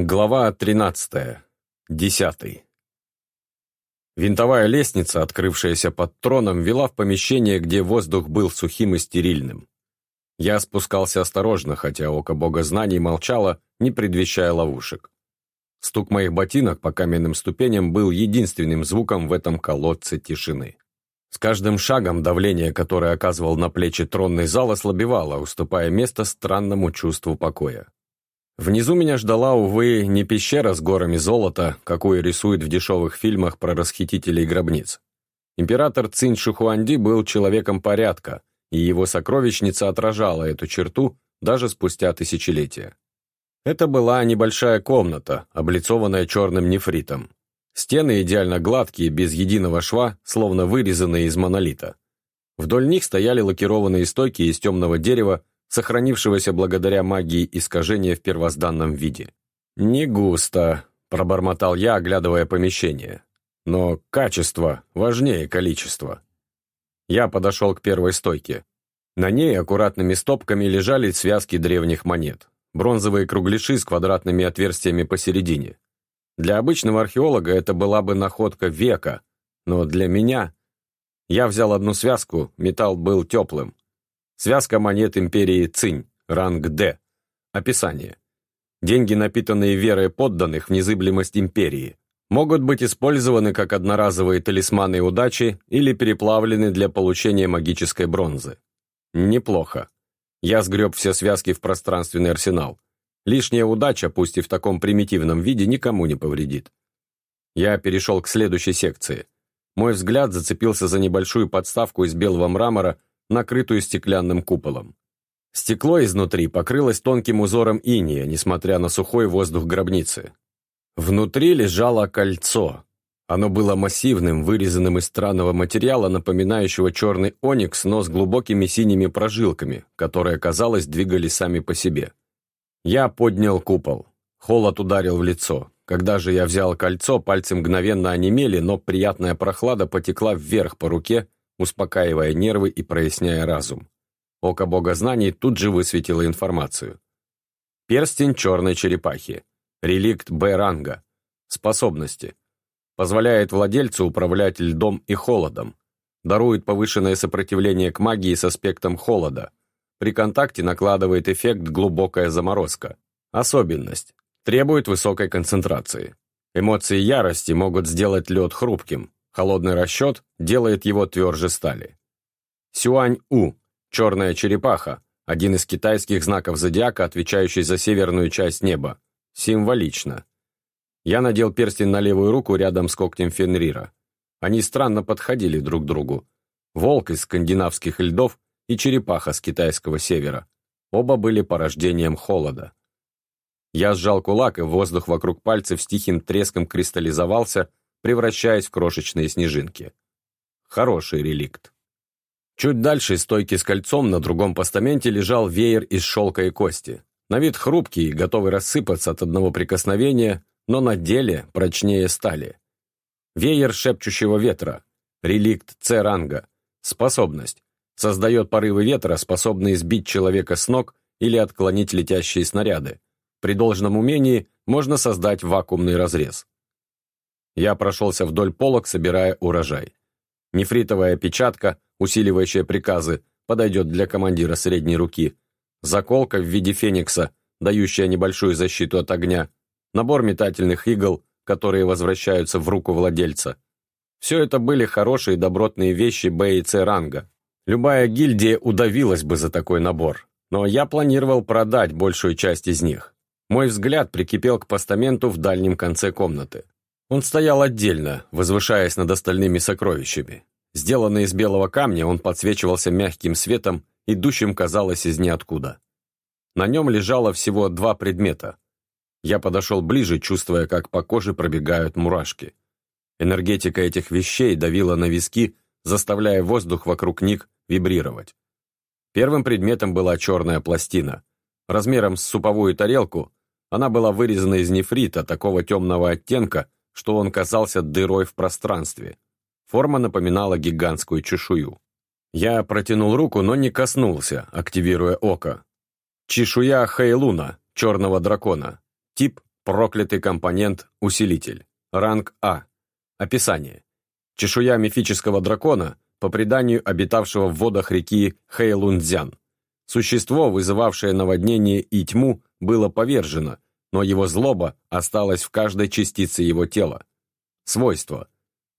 Глава 13. Десятый. Винтовая лестница, открывшаяся под троном, вела в помещение, где воздух был сухим и стерильным. Я спускался осторожно, хотя око бога знаний молчало, не предвещая ловушек. Стук моих ботинок по каменным ступеням был единственным звуком в этом колодце тишины. С каждым шагом давление, которое оказывал на плечи тронный зал, ослабевало, уступая место странному чувству покоя. Внизу меня ждала, увы, не пещера с горами золота, какую рисуют в дешевых фильмах про расхитителей гробниц. Император Цинь Шухуанди был человеком порядка, и его сокровищница отражала эту черту даже спустя тысячелетия. Это была небольшая комната, облицованная черным нефритом. Стены идеально гладкие, без единого шва, словно вырезанные из монолита. Вдоль них стояли лакированные стойки из темного дерева сохранившегося благодаря магии искажения в первозданном виде. «Не густо», – пробормотал я, оглядывая помещение. «Но качество важнее количества». Я подошел к первой стойке. На ней аккуратными стопками лежали связки древних монет. Бронзовые кругляши с квадратными отверстиями посередине. Для обычного археолога это была бы находка века, но для меня... Я взял одну связку, металл был теплым. Связка монет империи Цинь, ранг Д. Описание. Деньги, напитанные верой подданных в незыблемость империи, могут быть использованы как одноразовые талисманы удачи или переплавлены для получения магической бронзы. Неплохо. Я сгреб все связки в пространственный арсенал. Лишняя удача, пусть и в таком примитивном виде, никому не повредит. Я перешел к следующей секции. Мой взгляд зацепился за небольшую подставку из белого мрамора, накрытую стеклянным куполом. Стекло изнутри покрылось тонким узором иния, несмотря на сухой воздух гробницы. Внутри лежало кольцо. Оно было массивным, вырезанным из странного материала, напоминающего черный оникс, но с глубокими синими прожилками, которые, казалось, двигались сами по себе. Я поднял купол. Холод ударил в лицо. Когда же я взял кольцо, пальцы мгновенно онемели, но приятная прохлада потекла вверх по руке, успокаивая нервы и проясняя разум. Око бога знаний тут же высветило информацию. Перстень черной черепахи. Реликт Б-ранга. Способности. Позволяет владельцу управлять льдом и холодом. Дарует повышенное сопротивление к магии с аспектом холода. При контакте накладывает эффект глубокая заморозка. Особенность. Требует высокой концентрации. Эмоции ярости могут сделать лед хрупким, Холодный расчет делает его тверже стали. Сюань-У, черная черепаха, один из китайских знаков зодиака, отвечающий за северную часть неба. Символично. Я надел перстень на левую руку рядом с когтем Фенрира. Они странно подходили друг к другу. Волк из скандинавских льдов и черепаха с китайского севера. Оба были порождением холода. Я сжал кулак, и воздух вокруг пальцев с тихим треском кристаллизовался, превращаясь в крошечные снежинки. Хороший реликт. Чуть дальше стойки с кольцом на другом постаменте лежал веер из шелка и кости. На вид хрупкий, готовый рассыпаться от одного прикосновения, но на деле прочнее стали. Веер шепчущего ветра. Реликт С-ранга. Способность. Создает порывы ветра, способные сбить человека с ног или отклонить летящие снаряды. При должном умении можно создать вакуумный разрез. Я прошелся вдоль полок, собирая урожай. Нефритовая печатка, усиливающая приказы, подойдет для командира средней руки. Заколка в виде феникса, дающая небольшую защиту от огня. Набор метательных игл, которые возвращаются в руку владельца. Все это были хорошие добротные вещи Б и С ранга. Любая гильдия удавилась бы за такой набор. Но я планировал продать большую часть из них. Мой взгляд прикипел к постаменту в дальнем конце комнаты. Он стоял отдельно, возвышаясь над остальными сокровищами. Сделанный из белого камня, он подсвечивался мягким светом, идущим, казалось, из ниоткуда. На нем лежало всего два предмета. Я подошел ближе, чувствуя, как по коже пробегают мурашки. Энергетика этих вещей давила на виски, заставляя воздух вокруг них вибрировать. Первым предметом была черная пластина. Размером с суповую тарелку, она была вырезана из нефрита такого темного оттенка, что он казался дырой в пространстве. Форма напоминала гигантскую чешую. Я протянул руку, но не коснулся, активируя око. Чешуя Хейлуна, черного дракона. Тип – Проклятый компонент «Усилитель». Ранг А. Описание. Чешуя мифического дракона, по преданию обитавшего в водах реки Хэйлунцзян. Существо, вызывавшее наводнение и тьму, было повержено, но его злоба осталась в каждой частице его тела. Свойства.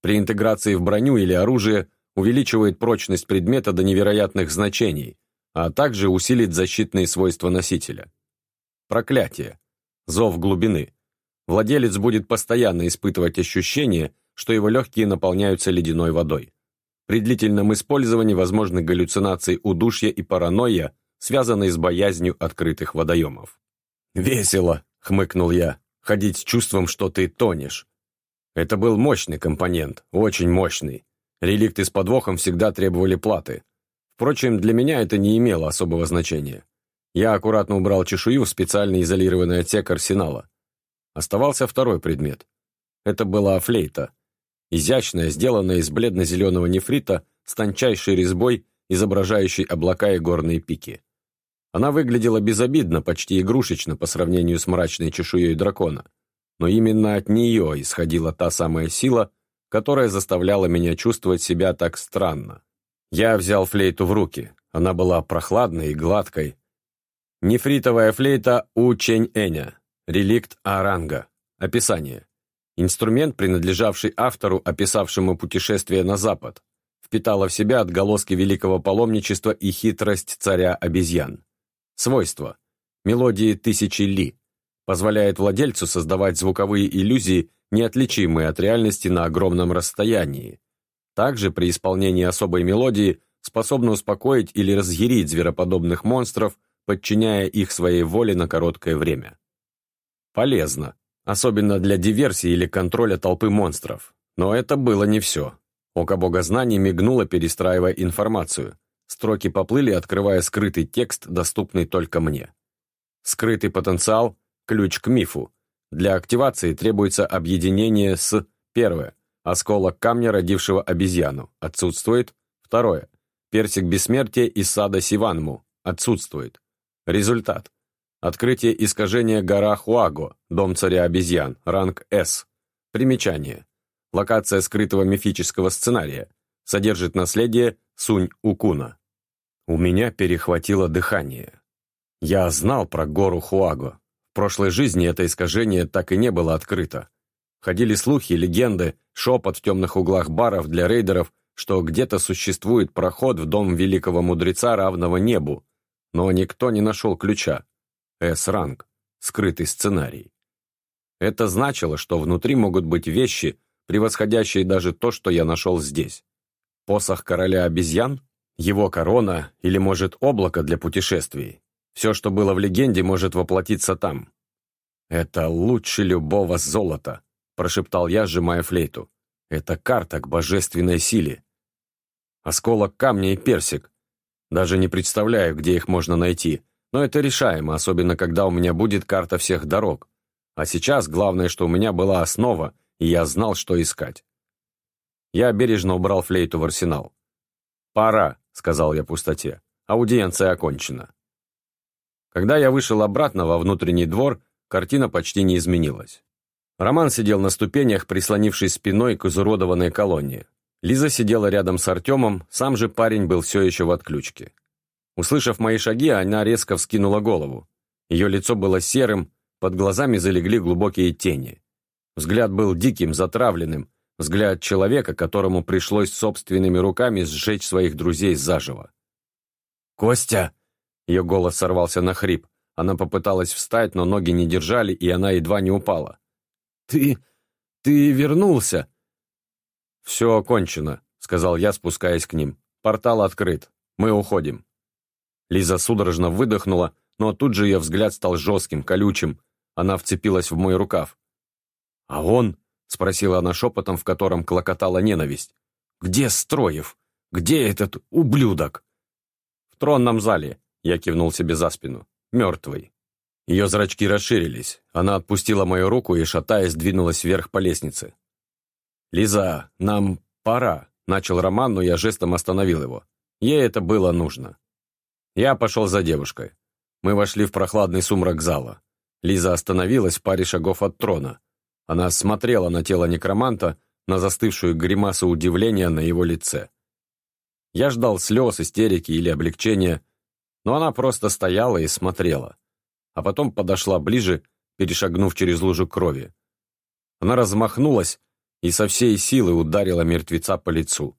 При интеграции в броню или оружие увеличивает прочность предмета до невероятных значений, а также усилит защитные свойства носителя. Проклятие. Зов глубины. Владелец будет постоянно испытывать ощущение, что его легкие наполняются ледяной водой. При длительном использовании возможны галлюцинации удушья и паранойя, связанные с боязнью открытых водоемов. «Весело», — хмыкнул я, — «ходить с чувством, что ты тонешь». Это был мощный компонент, очень мощный. Реликты с подвохом всегда требовали платы. Впрочем, для меня это не имело особого значения. Я аккуратно убрал чешую в специальный изолированный отсек арсенала. Оставался второй предмет. Это была флейта, изящная, сделанная из бледно-зеленого нефрита с тончайшей резьбой, изображающей облака и горные пики. Она выглядела безобидно, почти игрушечно по сравнению с мрачной чешуей дракона, но именно от нее исходила та самая сила, которая заставляла меня чувствовать себя так странно. Я взял флейту в руки, она была прохладной и гладкой. Нефритовая флейта у Чень-Эня, реликт Аранга. Описание. Инструмент, принадлежавший автору, описавшему путешествие на запад, впитала в себя отголоски великого паломничества и хитрость царя обезьян. Свойства. Мелодии тысячи ли. Позволяет владельцу создавать звуковые иллюзии, неотличимые от реальности на огромном расстоянии. Также при исполнении особой мелодии способна успокоить или разъярить звероподобных монстров, подчиняя их своей воле на короткое время. Полезно особенно для диверсии или контроля толпы монстров. Но это было не все. Око богознаний мигнуло, перестраивая информацию. Строки поплыли, открывая скрытый текст, доступный только мне. Скрытый потенциал – ключ к мифу. Для активации требуется объединение с Первое. Осколок камня, родившего обезьяну. Отсутствует. Второе. Персик бессмертия из сада Сиванму. Отсутствует. Результат. Открытие искажения гора Хуаго, дом царя обезьян, ранг С. Примечание. Локация скрытого мифического сценария. Содержит наследие Сунь-Укуна. У меня перехватило дыхание. Я знал про гору Хуаго. В прошлой жизни это искажение так и не было открыто. Ходили слухи, легенды, шепот в темных углах баров для рейдеров, что где-то существует проход в дом великого мудреца, равного небу, но никто не нашел ключа. С-ранг, скрытый сценарий. Это значило, что внутри могут быть вещи, превосходящие даже то, что я нашел здесь. Посох короля обезьян? Его корона или, может, облако для путешествий? Все, что было в легенде, может воплотиться там. «Это лучше любого золота», – прошептал я, сжимая флейту. «Это карта к божественной силе». Осколок камня и персик. Даже не представляю, где их можно найти, но это решаемо, особенно когда у меня будет карта всех дорог. А сейчас главное, что у меня была основа, и я знал, что искать. Я бережно убрал флейту в арсенал. «Пора», — сказал я пустоте. «Аудиенция окончена». Когда я вышел обратно во внутренний двор, картина почти не изменилась. Роман сидел на ступенях, прислонившись спиной к изуродованной колонне. Лиза сидела рядом с Артемом, сам же парень был все еще в отключке. Услышав мои шаги, она резко вскинула голову. Ее лицо было серым, под глазами залегли глубокие тени. Взгляд был диким, затравленным, взгляд человека, которому пришлось собственными руками сжечь своих друзей заживо. «Костя!» Ее голос сорвался на хрип. Она попыталась встать, но ноги не держали, и она едва не упала. «Ты... ты вернулся!» «Все окончено», — сказал я, спускаясь к ним. «Портал открыт. Мы уходим». Лиза судорожно выдохнула, но тут же ее взгляд стал жестким, колючим. Она вцепилась в мой рукав. «А он?» — спросила она шепотом, в котором клокотала ненависть. «Где Строев? Где этот ублюдок?» «В тронном зале», — я кивнул себе за спину. «Мертвый». Ее зрачки расширились. Она отпустила мою руку и, шатаясь, двинулась вверх по лестнице. «Лиза, нам пора», — начал Роман, но я жестом остановил его. Ей это было нужно. Я пошел за девушкой. Мы вошли в прохладный сумрак зала. Лиза остановилась в паре шагов от трона. Она смотрела на тело некроманта, на застывшую гримасу удивления на его лице. Я ждал слез, истерики или облегчения, но она просто стояла и смотрела, а потом подошла ближе, перешагнув через лужу крови. Она размахнулась и со всей силы ударила мертвеца по лицу.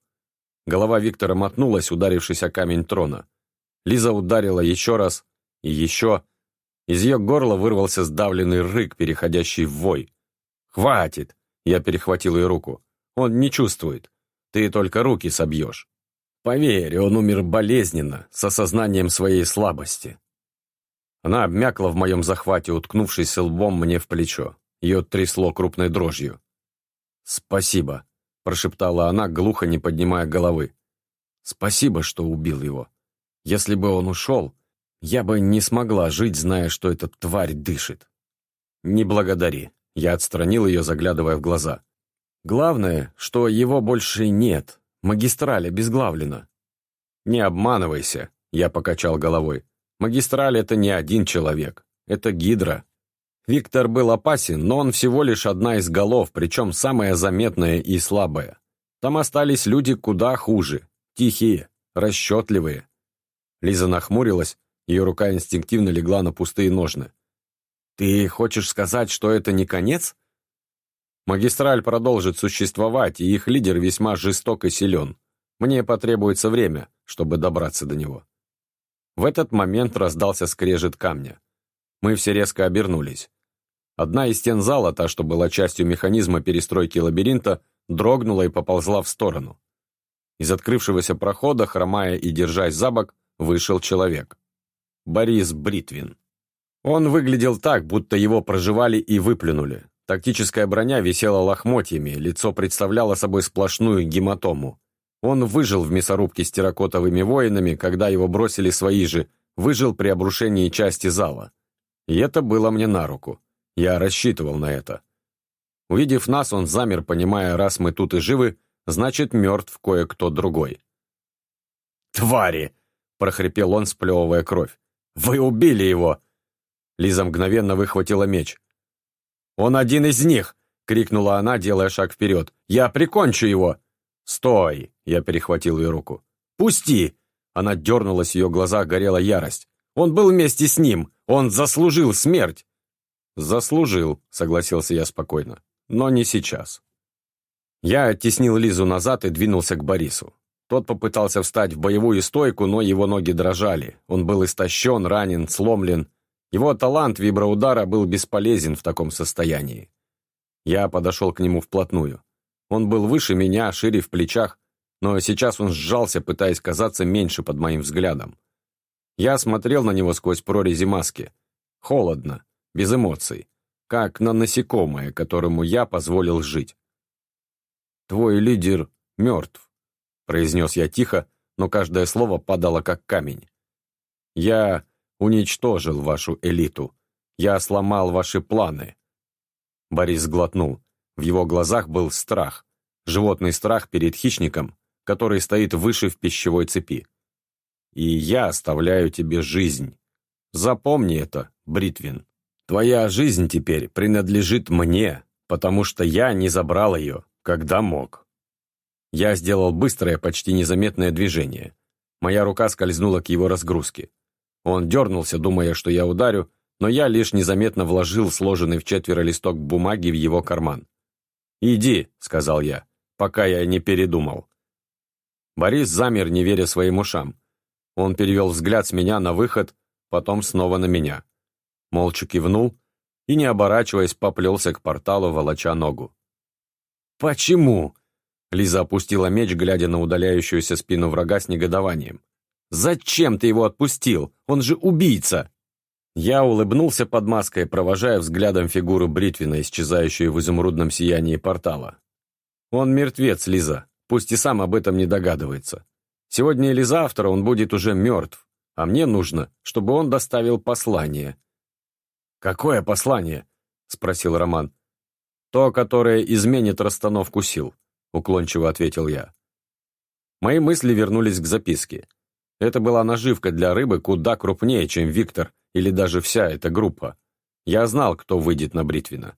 Голова Виктора мотнулась, ударившись о камень трона. Лиза ударила еще раз и еще. Из ее горла вырвался сдавленный рык, переходящий в вой. «Хватит!» — я перехватил ее руку. «Он не чувствует. Ты только руки собьешь. Поверь, он умер болезненно, с осознанием своей слабости». Она обмякла в моем захвате, уткнувшись лбом мне в плечо. Ее трясло крупной дрожью. «Спасибо», — прошептала она, глухо не поднимая головы. «Спасибо, что убил его. Если бы он ушел, я бы не смогла жить, зная, что эта тварь дышит». «Не благодари», — я отстранил ее, заглядывая в глаза. «Главное, что его больше нет. Магистраль обезглавлена». «Не обманывайся», — я покачал головой. «Магистраль — это не один человек. Это гидра». Виктор был опасен, но он всего лишь одна из голов, причем самая заметная и слабая. Там остались люди куда хуже, тихие, расчетливые. Лиза нахмурилась, ее рука инстинктивно легла на пустые ножны. «Ты хочешь сказать, что это не конец?» Магистраль продолжит существовать, и их лидер весьма жесток и силен. Мне потребуется время, чтобы добраться до него. В этот момент раздался скрежет камня. Мы все резко обернулись. Одна из стен зала, та, что была частью механизма перестройки лабиринта, дрогнула и поползла в сторону. Из открывшегося прохода, хромая и держась за бок, вышел человек. Борис Бритвин. Он выглядел так, будто его проживали и выплюнули. Тактическая броня висела лохмотьями, лицо представляло собой сплошную гематому. Он выжил в мясорубке с терракотовыми воинами, когда его бросили свои же, выжил при обрушении части зала. И это было мне на руку. Я рассчитывал на это. Увидев нас, он замер, понимая, раз мы тут и живы, значит, мертв кое-кто другой. «Твари!» — прохрипел он, сплевывая кровь. «Вы убили его!» Лиза мгновенно выхватила меч. «Он один из них!» — крикнула она, делая шаг вперед. «Я прикончу его!» «Стой!» — я перехватил ее руку. «Пусти!» Она дернулась, в ее глазах горела ярость. «Он был вместе с ним! Он заслужил смерть!» «Заслужил», — согласился я спокойно. «Но не сейчас». Я оттеснил Лизу назад и двинулся к Борису. Тот попытался встать в боевую стойку, но его ноги дрожали. Он был истощен, ранен, сломлен. Его талант виброудара был бесполезен в таком состоянии. Я подошел к нему вплотную. Он был выше меня, шире в плечах, но сейчас он сжался, пытаясь казаться меньше под моим взглядом. Я смотрел на него сквозь прорези маски. Холодно, без эмоций, как на насекомое, которому я позволил жить. «Твой лидер мертв», — произнес я тихо, но каждое слово падало как камень. «Я уничтожил вашу элиту. Я сломал ваши планы». Борис сглотнул. В его глазах был страх. Животный страх перед хищником, который стоит выше в пищевой цепи. «И я оставляю тебе жизнь. Запомни это, Бритвин». Твоя жизнь теперь принадлежит мне, потому что я не забрал ее, когда мог». Я сделал быстрое, почти незаметное движение. Моя рука скользнула к его разгрузке. Он дернулся, думая, что я ударю, но я лишь незаметно вложил сложенный в четверо листок бумаги в его карман. «Иди», — сказал я, — «пока я не передумал». Борис замер, не веря своим ушам. Он перевел взгляд с меня на выход, потом снова на меня молча кивнул и, не оборачиваясь, поплелся к порталу, волоча ногу. «Почему?» Лиза опустила меч, глядя на удаляющуюся спину врага с негодованием. «Зачем ты его отпустил? Он же убийца!» Я улыбнулся под маской, провожая взглядом фигуру Бритвина, исчезающую в изумрудном сиянии портала. «Он мертвец, Лиза, пусть и сам об этом не догадывается. Сегодня или завтра он будет уже мертв, а мне нужно, чтобы он доставил послание, «Какое послание?» — спросил Роман. «То, которое изменит расстановку сил», — уклончиво ответил я. Мои мысли вернулись к записке. Это была наживка для рыбы куда крупнее, чем Виктор или даже вся эта группа. Я знал, кто выйдет на Бритвина.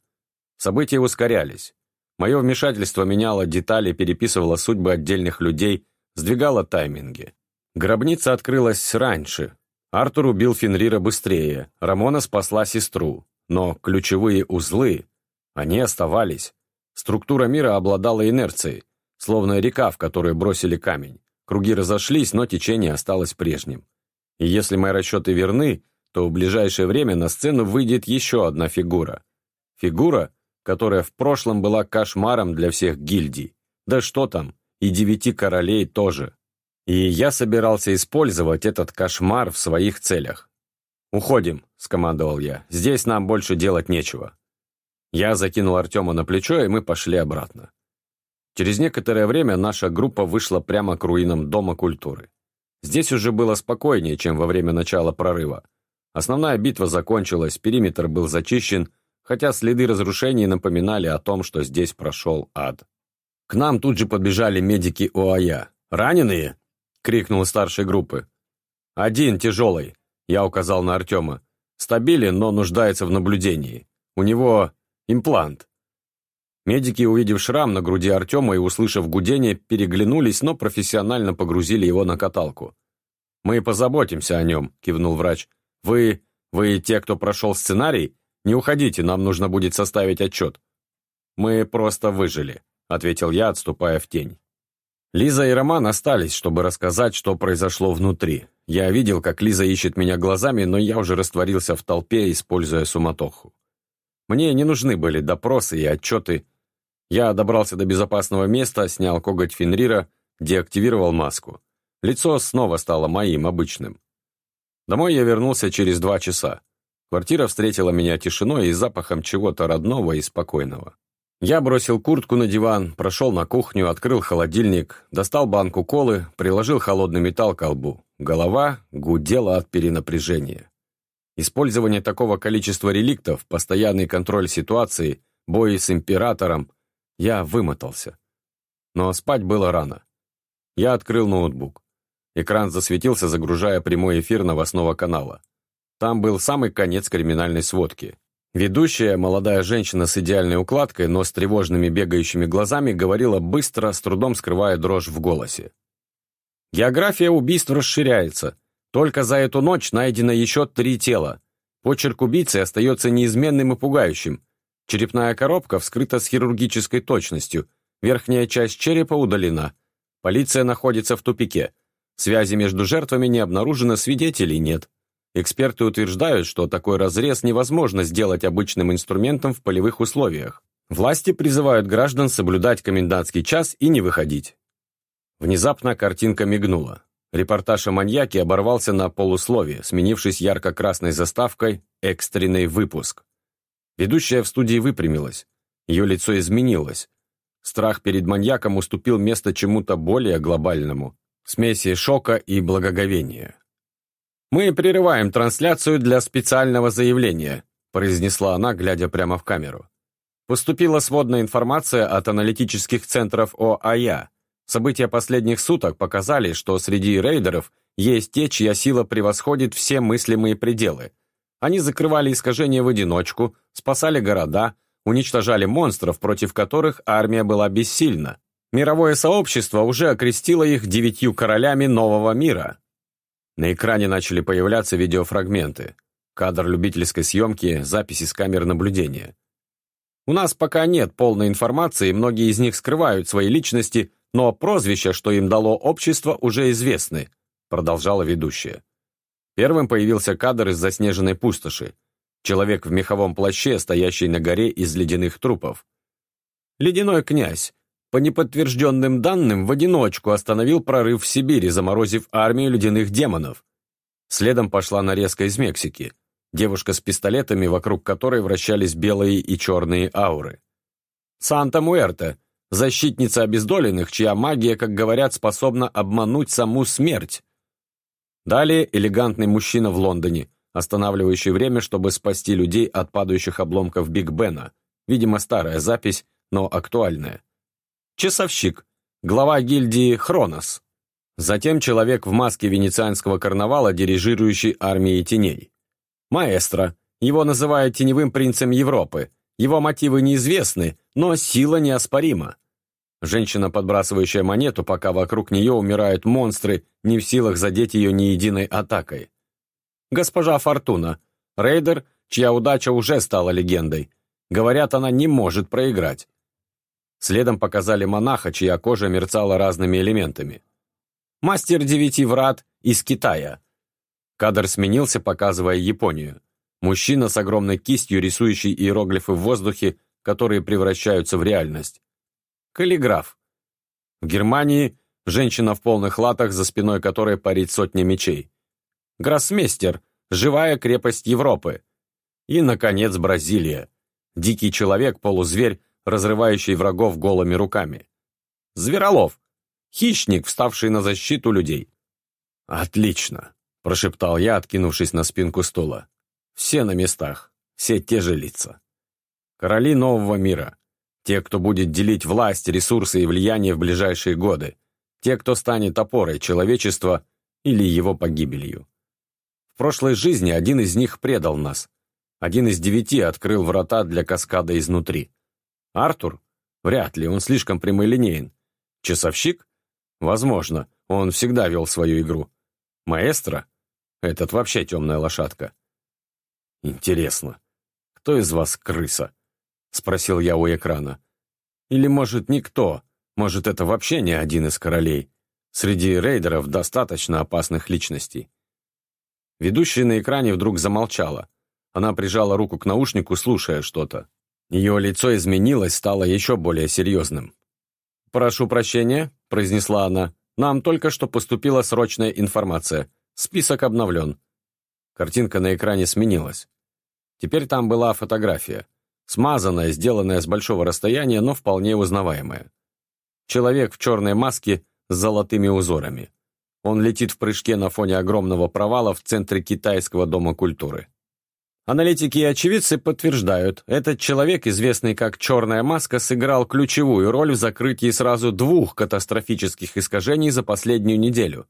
События ускорялись. Мое вмешательство меняло детали, переписывало судьбы отдельных людей, сдвигало тайминги. Гробница открылась раньше. Артур убил Фенрира быстрее, Рамона спасла сестру. Но ключевые узлы, они оставались. Структура мира обладала инерцией, словно река, в которую бросили камень. Круги разошлись, но течение осталось прежним. И если мои расчеты верны, то в ближайшее время на сцену выйдет еще одна фигура. Фигура, которая в прошлом была кошмаром для всех гильдий. Да что там, и девяти королей тоже. И я собирался использовать этот кошмар в своих целях. «Уходим», — скомандовал я. «Здесь нам больше делать нечего». Я закинул Артема на плечо, и мы пошли обратно. Через некоторое время наша группа вышла прямо к руинам Дома культуры. Здесь уже было спокойнее, чем во время начала прорыва. Основная битва закончилась, периметр был зачищен, хотя следы разрушений напоминали о том, что здесь прошел ад. К нам тут же подбежали медики ОАЯ. «Раненые?» — крикнул старшей группы. «Один тяжелый», — я указал на Артема. «Стабилен, но нуждается в наблюдении. У него имплант». Медики, увидев шрам на груди Артема и услышав гудение, переглянулись, но профессионально погрузили его на каталку. «Мы позаботимся о нем», — кивнул врач. «Вы... вы те, кто прошел сценарий? Не уходите, нам нужно будет составить отчет». «Мы просто выжили», — ответил я, отступая в тень. Лиза и Роман остались, чтобы рассказать, что произошло внутри. Я видел, как Лиза ищет меня глазами, но я уже растворился в толпе, используя суматоху. Мне не нужны были допросы и отчеты, я добрался до безопасного места, снял коготь Фенрира, деактивировал маску. Лицо снова стало моим, обычным. Домой я вернулся через два часа. Квартира встретила меня тишиной и запахом чего-то родного и спокойного. Я бросил куртку на диван, прошел на кухню, открыл холодильник, достал банку колы, приложил холодный металл к лбу. Голова гудела от перенапряжения. Использование такого количества реликтов, постоянный контроль ситуации, бои с императором — я вымотался. Но спать было рано. Я открыл ноутбук. Экран засветился, загружая прямой эфир новостного канала. Там был самый конец криминальной сводки. Ведущая, молодая женщина с идеальной укладкой, но с тревожными бегающими глазами, говорила быстро, с трудом скрывая дрожь в голосе. География убийств расширяется. Только за эту ночь найдено еще три тела. Почерк убийцы остается неизменным и пугающим. Черепная коробка вскрыта с хирургической точностью, верхняя часть черепа удалена. Полиция находится в тупике. Связи между жертвами не обнаружено, свидетелей нет. Эксперты утверждают, что такой разрез невозможно сделать обычным инструментом в полевых условиях. Власти призывают граждан соблюдать комендантский час и не выходить. Внезапно картинка мигнула. Репортаж о маньяке оборвался на полусловие, сменившись ярко-красной заставкой «Экстренный выпуск». Ведущая в студии выпрямилась. Ее лицо изменилось. Страх перед маньяком уступил место чему-то более глобальному, смеси шока и благоговения. «Мы прерываем трансляцию для специального заявления», произнесла она, глядя прямо в камеру. Поступила сводная информация от аналитических центров ОАЯ. События последних суток показали, что среди рейдеров есть те, чья сила превосходит все мыслимые пределы – они закрывали искажения в одиночку, спасали города, уничтожали монстров, против которых армия была бессильна. Мировое сообщество уже окрестило их девятью королями нового мира. На экране начали появляться видеофрагменты. Кадр любительской съемки, записи с камер наблюдения. У нас пока нет полной информации, многие из них скрывают свои личности, но прозвища, что им дало общество, уже известны, продолжала ведущая. Первым появился кадр из заснеженной пустоши. Человек в меховом плаще, стоящий на горе из ледяных трупов. Ледяной князь, по неподтвержденным данным, в одиночку остановил прорыв в Сибири, заморозив армию ледяных демонов. Следом пошла нарезка из Мексики. Девушка с пистолетами, вокруг которой вращались белые и черные ауры. Санта-Муэрте, защитница обездоленных, чья магия, как говорят, способна обмануть саму смерть. Далее элегантный мужчина в Лондоне, останавливающий время, чтобы спасти людей от падающих обломков Биг Бена. Видимо, старая запись, но актуальная. Часовщик, глава гильдии Хронос. Затем человек в маске венецианского карнавала, дирижирующий армией теней. Маэстро, Его называют теневым принцем Европы. Его мотивы неизвестны, но сила неоспорима. Женщина, подбрасывающая монету, пока вокруг нее умирают монстры, не в силах задеть ее ни единой атакой. Госпожа Фортуна, рейдер, чья удача уже стала легендой. Говорят, она не может проиграть. Следом показали монаха, чья кожа мерцала разными элементами. Мастер девяти врат из Китая. Кадр сменился, показывая Японию. Мужчина с огромной кистью, рисующий иероглифы в воздухе, которые превращаются в реальность. Каллиграф. В Германии женщина в полных латах, за спиной которой парит сотня мечей. Гроссмейстер. Живая крепость Европы. И, наконец, Бразилия. Дикий человек, полузверь, разрывающий врагов голыми руками. Зверолов. Хищник, вставший на защиту людей. «Отлично», – прошептал я, откинувшись на спинку стула. Все на местах, все те же лица. Короли нового мира. Те, кто будет делить власть, ресурсы и влияние в ближайшие годы. Те, кто станет опорой человечества или его погибелью. В прошлой жизни один из них предал нас. Один из девяти открыл врата для каскада изнутри. Артур? Вряд ли, он слишком прямолинеен. Часовщик? Возможно, он всегда вел свою игру. Маэстро? Этот вообще темная лошадка. «Интересно, кто из вас крыса?» — спросил я у экрана. «Или, может, никто? Может, это вообще не один из королей? Среди рейдеров достаточно опасных личностей». Ведущая на экране вдруг замолчала. Она прижала руку к наушнику, слушая что-то. Ее лицо изменилось, стало еще более серьезным. «Прошу прощения», — произнесла она. «Нам только что поступила срочная информация. Список обновлен». Картинка на экране сменилась. Теперь там была фотография. Смазанная, сделанная с большого расстояния, но вполне узнаваемая. Человек в черной маске с золотыми узорами. Он летит в прыжке на фоне огромного провала в центре китайского дома культуры. Аналитики и очевидцы подтверждают, этот человек, известный как «Черная маска», сыграл ключевую роль в закрытии сразу двух катастрофических искажений за последнюю неделю.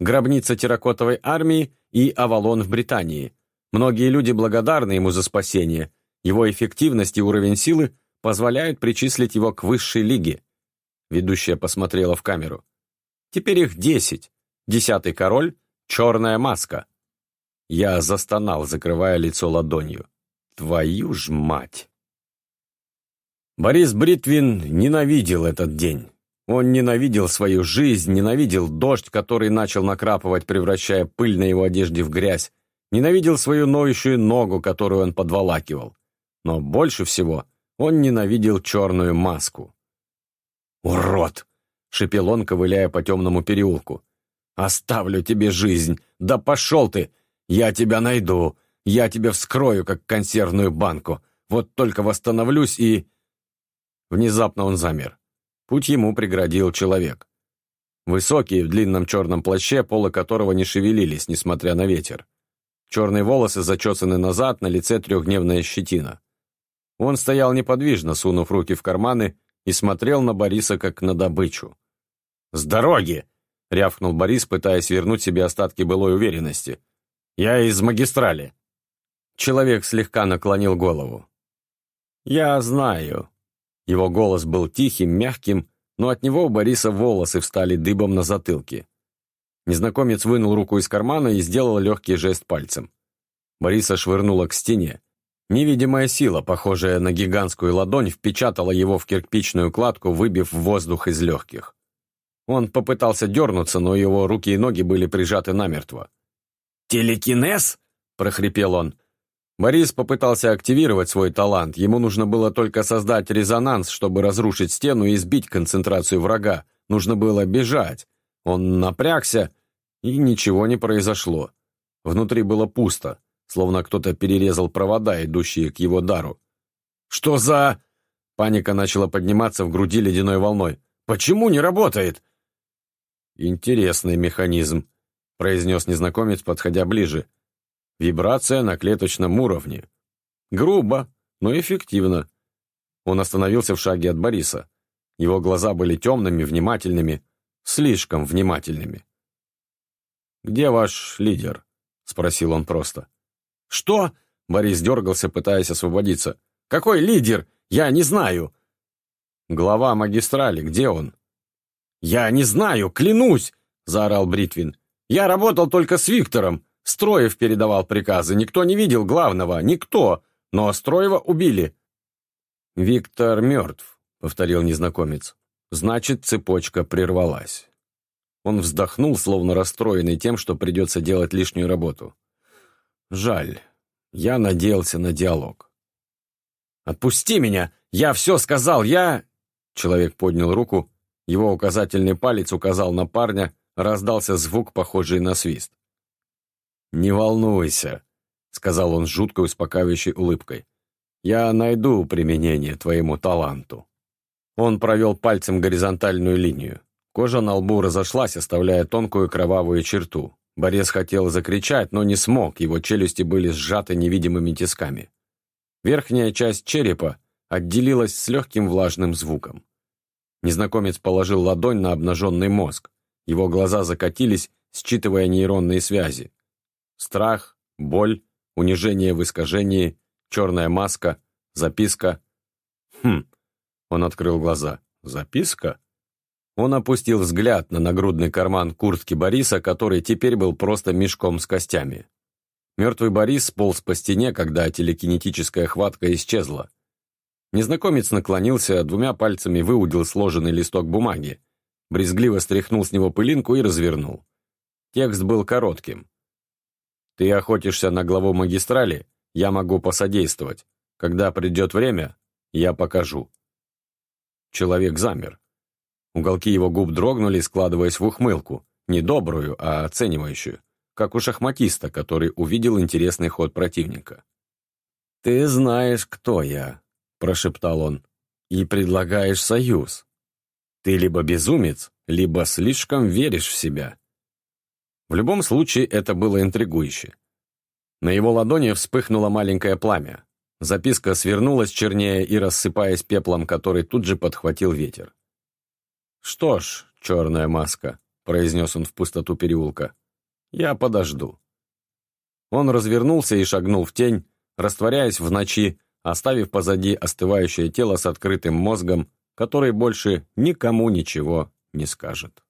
Гробница терракотовой армии и Авалон в Британии – Многие люди благодарны ему за спасение. Его эффективность и уровень силы позволяют причислить его к высшей лиге. Ведущая посмотрела в камеру. Теперь их десять. Десятый король — черная маска. Я застонал, закрывая лицо ладонью. Твою ж мать! Борис Бритвин ненавидел этот день. Он ненавидел свою жизнь, ненавидел дождь, который начал накрапывать, превращая пыль на его одежде в грязь, Ненавидел свою ноющую ногу, которую он подволакивал. Но больше всего он ненавидел черную маску. «Урод!» — шипел он, ковыляя по темному переулку. «Оставлю тебе жизнь! Да пошел ты! Я тебя найду! Я тебя вскрою, как консервную банку! Вот только восстановлюсь и...» Внезапно он замер. Путь ему преградил человек. Высокий, в длинном черном плаще, полы которого не шевелились, несмотря на ветер. Черные волосы зачесаны назад, на лице трехдневная щетина. Он стоял неподвижно, сунув руки в карманы, и смотрел на Бориса как на добычу. «С дороги!» — рявкнул Борис, пытаясь вернуть себе остатки былой уверенности. «Я из магистрали». Человек слегка наклонил голову. «Я знаю». Его голос был тихим, мягким, но от него у Бориса волосы встали дыбом на затылке. Незнакомец вынул руку из кармана и сделал легкий жест пальцем. Бориса швырнула к стене. Невидимая сила, похожая на гигантскую ладонь, впечатала его в кирпичную кладку, выбив воздух из легких. Он попытался дернуться, но его руки и ноги были прижаты намертво. «Телекинез?» – прохрипел он. Борис попытался активировать свой талант. Ему нужно было только создать резонанс, чтобы разрушить стену и сбить концентрацию врага. Нужно было бежать. Он напрягся, и ничего не произошло. Внутри было пусто, словно кто-то перерезал провода, идущие к его дару. «Что за...» Паника начала подниматься в груди ледяной волной. «Почему не работает?» «Интересный механизм», — произнес незнакомец, подходя ближе. «Вибрация на клеточном уровне. Грубо, но эффективно». Он остановился в шаге от Бориса. Его глаза были темными, внимательными, слишком внимательными. «Где ваш лидер?» — спросил он просто. «Что?» Борис дергался, пытаясь освободиться. «Какой лидер? Я не знаю!» «Глава магистрали, где он?» «Я не знаю, клянусь!» — заорал Бритвин. «Я работал только с Виктором. Строев передавал приказы. Никто не видел главного. Никто. Но Строева убили». «Виктор мертв», — повторил незнакомец. «Значит, цепочка прервалась». Он вздохнул, словно расстроенный тем, что придется делать лишнюю работу. «Жаль. Я надеялся на диалог». «Отпусти меня! Я все сказал! Я...» Человек поднял руку, его указательный палец указал на парня, раздался звук, похожий на свист. «Не волнуйся», — сказал он с жуткой успокаивающей улыбкой. «Я найду применение твоему таланту». Он провел пальцем горизонтальную линию. Кожа на лбу разошлась, оставляя тонкую кровавую черту. Борис хотел закричать, но не смог, его челюсти были сжаты невидимыми тисками. Верхняя часть черепа отделилась с легким влажным звуком. Незнакомец положил ладонь на обнаженный мозг. Его глаза закатились, считывая нейронные связи. Страх, боль, унижение в искажении, черная маска, записка. Хм, он открыл глаза. Записка? Он опустил взгляд на нагрудный карман куртки Бориса, который теперь был просто мешком с костями. Мертвый Борис сполз по стене, когда телекинетическая хватка исчезла. Незнакомец наклонился, двумя пальцами выудил сложенный листок бумаги, брезгливо стряхнул с него пылинку и развернул. Текст был коротким. «Ты охотишься на главу магистрали? Я могу посодействовать. Когда придет время, я покажу». Человек замер. Уголки его губ дрогнули, складываясь в ухмылку, не добрую, а оценивающую, как у шахматиста, который увидел интересный ход противника. «Ты знаешь, кто я», прошептал он, и предлагаешь союз. Ты либо безумец, либо слишком веришь в себя. В любом случае, это было интригующе. На его ладони вспыхнуло маленькое пламя. Записка свернулась чернее и рассыпаясь пеплом, который тут же подхватил ветер. «Что ж, черная маска», — произнес он в пустоту переулка, — «я подожду». Он развернулся и шагнул в тень, растворяясь в ночи, оставив позади остывающее тело с открытым мозгом, который больше никому ничего не скажет.